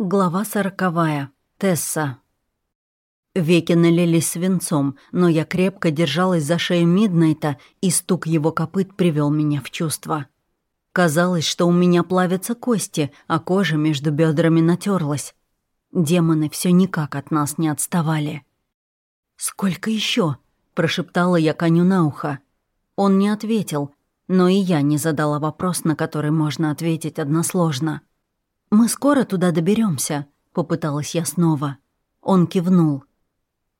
Глава сороковая. Тесса. Веки налились свинцом, но я крепко держалась за шею Миднайта, и стук его копыт привел меня в чувство. Казалось, что у меня плавятся кости, а кожа между бедрами натерлась. Демоны все никак от нас не отставали. «Сколько еще? прошептала я коню на ухо. Он не ответил, но и я не задала вопрос, на который можно ответить односложно. «Мы скоро туда доберемся, попыталась я снова. Он кивнул.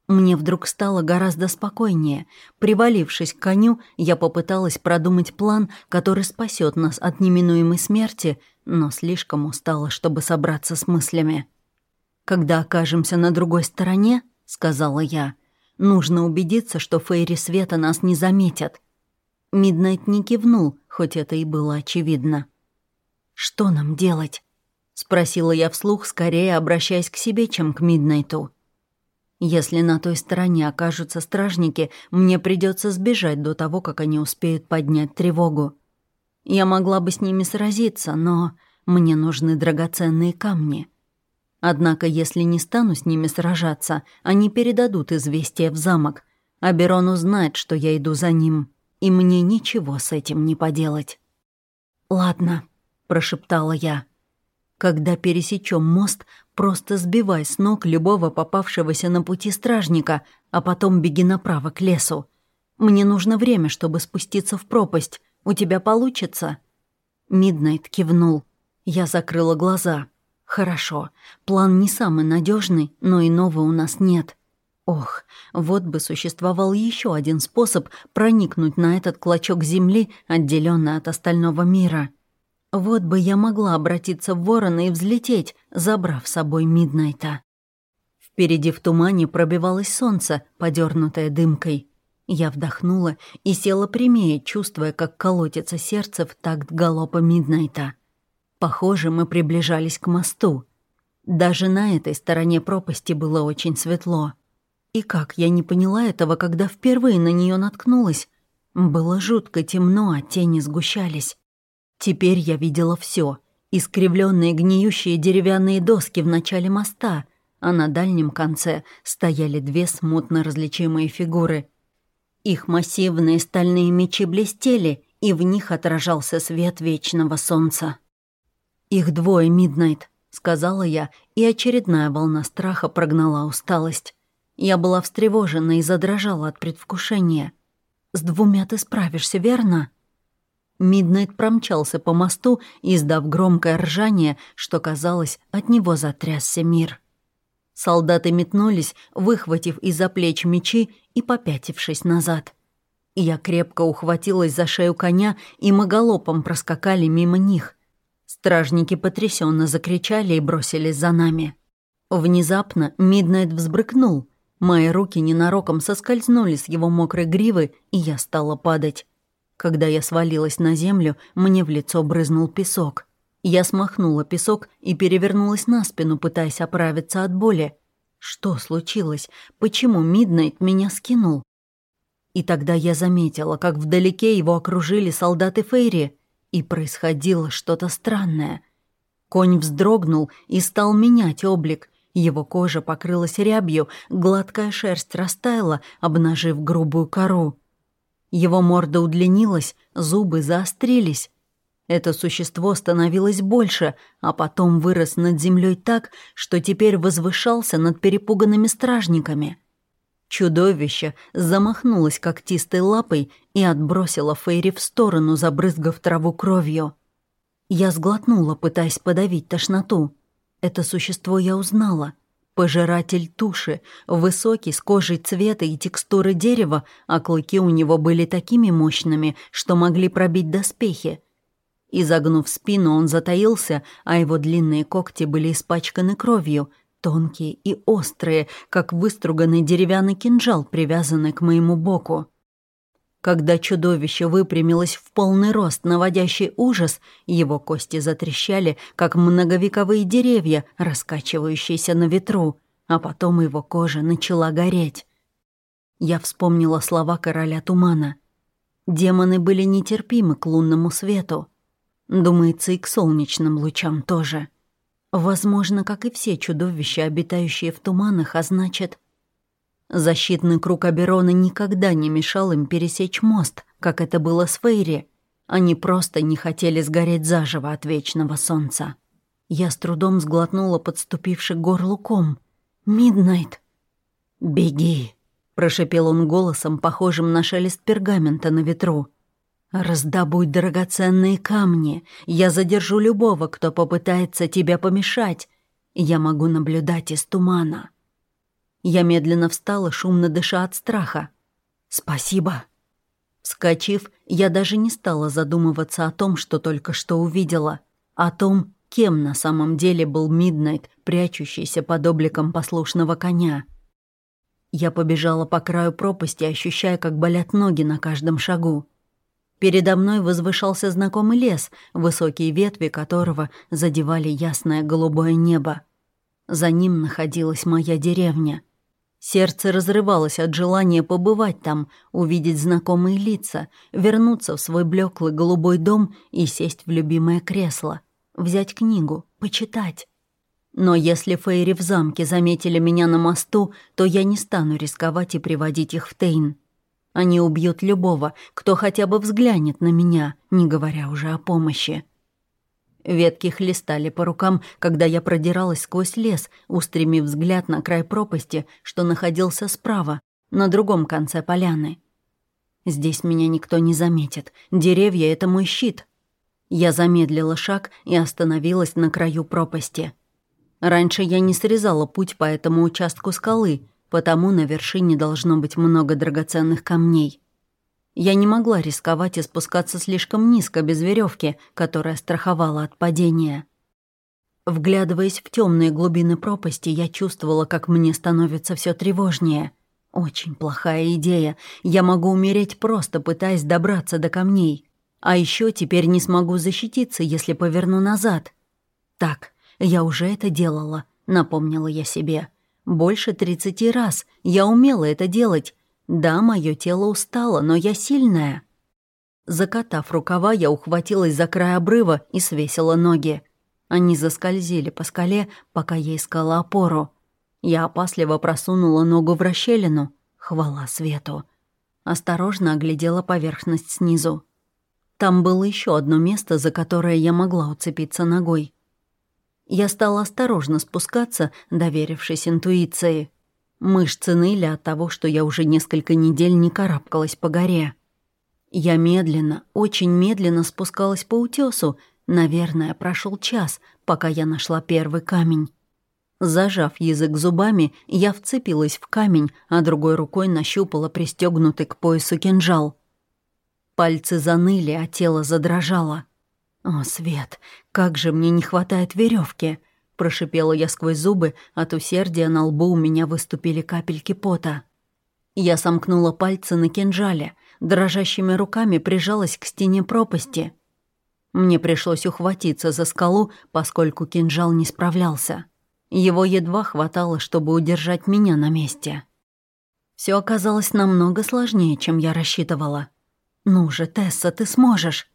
Мне вдруг стало гораздо спокойнее. Привалившись к коню, я попыталась продумать план, который спасет нас от неминуемой смерти, но слишком устала, чтобы собраться с мыслями. «Когда окажемся на другой стороне», — сказала я, — «нужно убедиться, что Фейри Света нас не заметят». Миднайт не кивнул, хоть это и было очевидно. «Что нам делать?» — спросила я вслух, скорее обращаясь к себе, чем к Миднайту. «Если на той стороне окажутся стражники, мне придется сбежать до того, как они успеют поднять тревогу. Я могла бы с ними сразиться, но мне нужны драгоценные камни. Однако, если не стану с ними сражаться, они передадут известие в замок, а Берон узнает, что я иду за ним, и мне ничего с этим не поделать». «Ладно», — прошептала я. Когда пересечем мост, просто сбивай с ног любого попавшегося на пути стражника, а потом беги направо к лесу. Мне нужно время, чтобы спуститься в пропасть. У тебя получится?» Миднайт кивнул. Я закрыла глаза. «Хорошо. План не самый надежный, но иного у нас нет». Ох, вот бы существовал еще один способ проникнуть на этот клочок земли, отделенный от остального мира. Вот бы я могла обратиться в ворона и взлететь, забрав с собой Миднайта. Впереди в тумане пробивалось солнце, подернутое дымкой. Я вдохнула и села прямее, чувствуя, как колотится сердце в такт галопа Миднайта. Похоже, мы приближались к мосту. Даже на этой стороне пропасти было очень светло. И как я не поняла этого, когда впервые на нее наткнулась? Было жутко темно, а тени сгущались. Теперь я видела все: Искривленные гниющие деревянные доски в начале моста, а на дальнем конце стояли две смутно различимые фигуры. Их массивные стальные мечи блестели, и в них отражался свет вечного солнца. «Их двое, Миднайт», — сказала я, и очередная волна страха прогнала усталость. Я была встревожена и задрожала от предвкушения. «С двумя ты справишься, верно?» Миднайт промчался по мосту, издав громкое ржание, что, казалось, от него затрясся мир. Солдаты метнулись, выхватив из-за плеч мечи и попятившись назад. Я крепко ухватилась за шею коня, и мы галопом проскакали мимо них. Стражники потрясенно закричали и бросились за нами. Внезапно Миднайт взбрыкнул. Мои руки ненароком соскользнули с его мокрой гривы, и я стала падать. Когда я свалилась на землю, мне в лицо брызнул песок. Я смахнула песок и перевернулась на спину, пытаясь оправиться от боли. Что случилось? Почему Миднайт меня скинул? И тогда я заметила, как вдалеке его окружили солдаты Фейри, и происходило что-то странное. Конь вздрогнул и стал менять облик. Его кожа покрылась рябью, гладкая шерсть растаяла, обнажив грубую кору. Его морда удлинилась, зубы заострились. Это существо становилось больше, а потом вырос над землей так, что теперь возвышался над перепуганными стражниками. Чудовище замахнулось когтистой лапой и отбросило Фейри в сторону, забрызгав траву кровью. Я сглотнула, пытаясь подавить тошноту. Это существо я узнала — Пожиратель туши, высокий, с кожей цвета и текстуры дерева, а клыки у него были такими мощными, что могли пробить доспехи. Изогнув спину, он затаился, а его длинные когти были испачканы кровью, тонкие и острые, как выструганный деревянный кинжал, привязанный к моему боку. Когда чудовище выпрямилось в полный рост, наводящий ужас, его кости затрещали, как многовековые деревья, раскачивающиеся на ветру, а потом его кожа начала гореть. Я вспомнила слова короля тумана. Демоны были нетерпимы к лунному свету. Думается, и к солнечным лучам тоже. Возможно, как и все чудовища, обитающие в туманах, а значит... Защитный круг Аберона никогда не мешал им пересечь мост, как это было с Фейри. Они просто не хотели сгореть заживо от вечного солнца. Я с трудом сглотнула подступивший горлу ком. «Миднайт!» «Беги!» — прошипел он голосом, похожим на шелест пергамента на ветру. «Раздобудь драгоценные камни. Я задержу любого, кто попытается тебя помешать. Я могу наблюдать из тумана». Я медленно встала, шумно дыша от страха. «Спасибо». Вскочив, я даже не стала задумываться о том, что только что увидела. О том, кем на самом деле был Миднайт, прячущийся под обликом послушного коня. Я побежала по краю пропасти, ощущая, как болят ноги на каждом шагу. Передо мной возвышался знакомый лес, высокие ветви которого задевали ясное голубое небо. За ним находилась моя деревня — Сердце разрывалось от желания побывать там, увидеть знакомые лица, вернуться в свой блеклый голубой дом и сесть в любимое кресло, взять книгу, почитать. Но если Фейри в замке заметили меня на мосту, то я не стану рисковать и приводить их в Тейн. Они убьют любого, кто хотя бы взглянет на меня, не говоря уже о помощи. Ветки хлестали по рукам, когда я продиралась сквозь лес, устремив взгляд на край пропасти, что находился справа, на другом конце поляны. Здесь меня никто не заметит. Деревья — это мой щит. Я замедлила шаг и остановилась на краю пропасти. Раньше я не срезала путь по этому участку скалы, потому на вершине должно быть много драгоценных камней. Я не могла рисковать и спускаться слишком низко без веревки, которая страховала от падения. Вглядываясь в темные глубины пропасти, я чувствовала, как мне становится все тревожнее. Очень плохая идея. Я могу умереть просто, пытаясь добраться до камней. А еще теперь не смогу защититься, если поверну назад. Так, я уже это делала, напомнила я себе. Больше тридцати раз. Я умела это делать. Да, мое тело устало, но я сильная. Закатав рукава, я ухватилась за край обрыва и свесила ноги. Они заскользили по скале, пока я искала опору. Я опасливо просунула ногу в расщелину. Хвала свету. Осторожно оглядела поверхность снизу. Там было еще одно место, за которое я могла уцепиться ногой. Я стала осторожно спускаться, доверившись интуиции. Мышцы ныли от того, что я уже несколько недель не карабкалась по горе. Я медленно, очень медленно спускалась по утесу. Наверное, прошел час, пока я нашла первый камень. Зажав язык зубами, я вцепилась в камень, а другой рукой нащупала пристегнутый к поясу кинжал. Пальцы заныли, а тело задрожало. «О, Свет, как же мне не хватает веревки! Прошипела я сквозь зубы, от усердия на лбу у меня выступили капельки пота. Я сомкнула пальцы на кинжале, дрожащими руками прижалась к стене пропасти. Мне пришлось ухватиться за скалу, поскольку кинжал не справлялся. Его едва хватало, чтобы удержать меня на месте. Все оказалось намного сложнее, чем я рассчитывала. «Ну же, Тесса, ты сможешь!»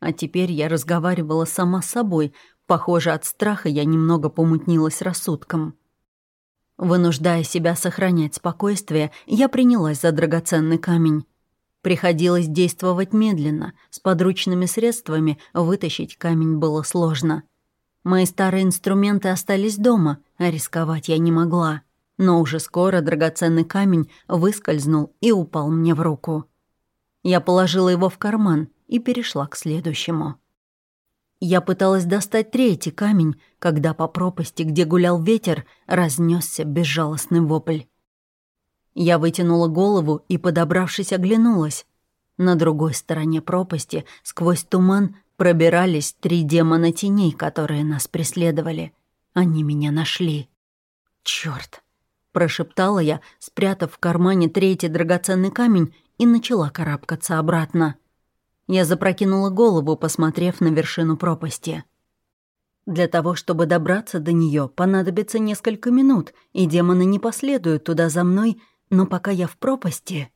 А теперь я разговаривала сама с собой, Похоже, от страха я немного помутнилась рассудком. Вынуждая себя сохранять спокойствие, я принялась за драгоценный камень. Приходилось действовать медленно, с подручными средствами вытащить камень было сложно. Мои старые инструменты остались дома, а рисковать я не могла. Но уже скоро драгоценный камень выскользнул и упал мне в руку. Я положила его в карман и перешла к следующему. Я пыталась достать третий камень, когда по пропасти, где гулял ветер, разнесся безжалостный вопль. Я вытянула голову и, подобравшись, оглянулась. На другой стороне пропасти, сквозь туман, пробирались три демона теней, которые нас преследовали. Они меня нашли. Чёрт! прошептала я, спрятав в кармане третий драгоценный камень, и начала карабкаться обратно. Я запрокинула голову, посмотрев на вершину пропасти. Для того, чтобы добраться до нее, понадобится несколько минут, и демоны не последуют туда за мной, но пока я в пропасти...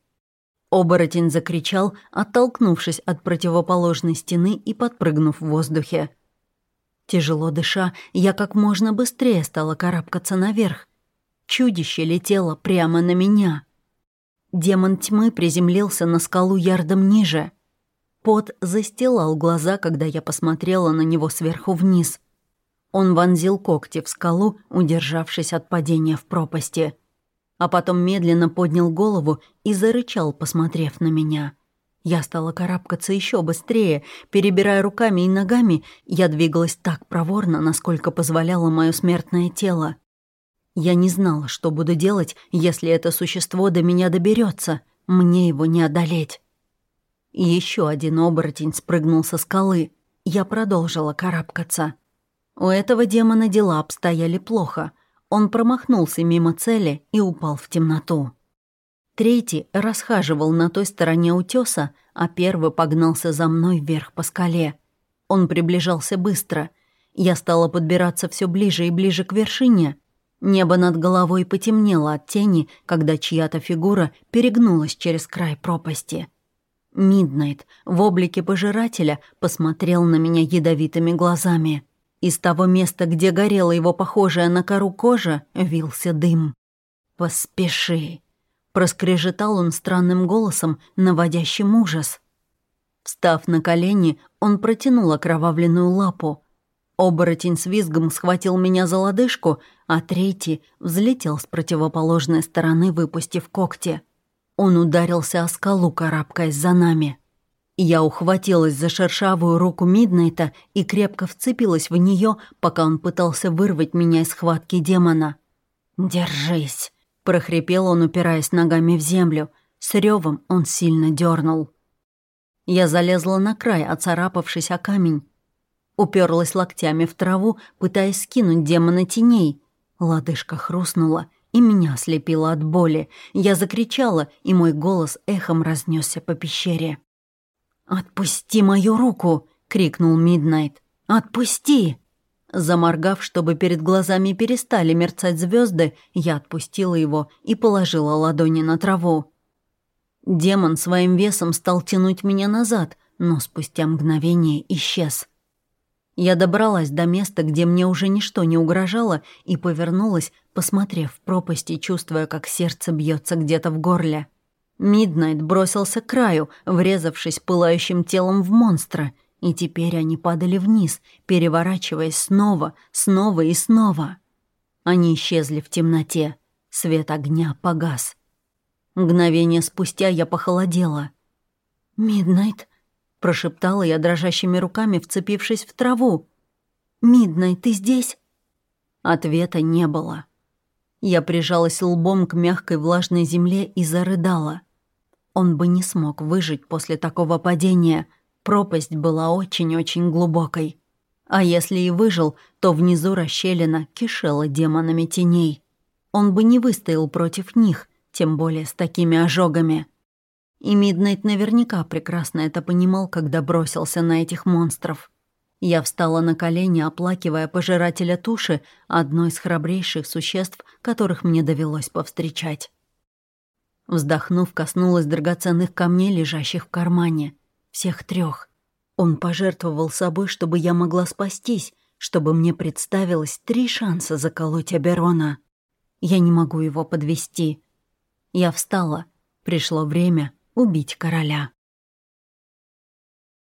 Оборотень закричал, оттолкнувшись от противоположной стены и подпрыгнув в воздухе. Тяжело дыша, я как можно быстрее стала карабкаться наверх. Чудище летело прямо на меня. Демон тьмы приземлился на скалу ярдом ниже. Пот застилал глаза, когда я посмотрела на него сверху вниз. Он вонзил когти в скалу, удержавшись от падения в пропасти. А потом медленно поднял голову и зарычал, посмотрев на меня. Я стала карабкаться еще быстрее. Перебирая руками и ногами, я двигалась так проворно, насколько позволяло мое смертное тело. Я не знала, что буду делать, если это существо до меня доберется. Мне его не одолеть. Еще один оборотень спрыгнул со скалы. Я продолжила карабкаться. У этого демона дела обстояли плохо. Он промахнулся мимо цели и упал в темноту. Третий расхаживал на той стороне утеса, а первый погнался за мной вверх по скале. Он приближался быстро. Я стала подбираться все ближе и ближе к вершине. Небо над головой потемнело от тени, когда чья-то фигура перегнулась через край пропасти. Миднайт в облике пожирателя посмотрел на меня ядовитыми глазами. Из того места, где горела его похожая на кору кожа, вился дым. «Поспеши», Проскрежетал он странным голосом, наводящим ужас. Встав на колени, он протянул окровавленную лапу. Оборотень с визгом схватил меня за лодыжку, а третий взлетел с противоположной стороны, выпустив когти. Он ударился о скалу, карабкаясь за нами. Я ухватилась за шершавую руку Миднайта и крепко вцепилась в нее, пока он пытался вырвать меня из схватки демона. «Держись!» прохрипел он, упираясь ногами в землю. С ревом он сильно дернул. Я залезла на край, оцарапавшись о камень. Уперлась локтями в траву, пытаясь скинуть демона теней. Лодыжка хрустнула, и меня слепило от боли. Я закричала, и мой голос эхом разнесся по пещере. «Отпусти мою руку!» — крикнул Миднайт. «Отпусти!» Заморгав, чтобы перед глазами перестали мерцать звезды, я отпустила его и положила ладони на траву. Демон своим весом стал тянуть меня назад, но спустя мгновение исчез. Я добралась до места, где мне уже ничто не угрожало, и повернулась, посмотрев в пропасть и чувствуя, как сердце бьется где-то в горле. Миднайт бросился к краю, врезавшись пылающим телом в монстра — и теперь они падали вниз, переворачиваясь снова, снова и снова. Они исчезли в темноте. Свет огня погас. Мгновение спустя я похолодела. «Миднайт», — прошептала я дрожащими руками, вцепившись в траву. «Миднайт, ты здесь?» Ответа не было. Я прижалась лбом к мягкой влажной земле и зарыдала. Он бы не смог выжить после такого падения — Пропасть была очень-очень глубокой. А если и выжил, то внизу расщелина кишела демонами теней. Он бы не выстоял против них, тем более с такими ожогами. И Миднайт наверняка прекрасно это понимал, когда бросился на этих монстров. Я встала на колени, оплакивая пожирателя туши, одно из храбрейших существ, которых мне довелось повстречать. Вздохнув, коснулась драгоценных камней, лежащих в кармане. Всех трех. Он пожертвовал собой, чтобы я могла спастись, чтобы мне представилось три шанса заколоть Аберона. Я не могу его подвести. Я встала. Пришло время убить короля.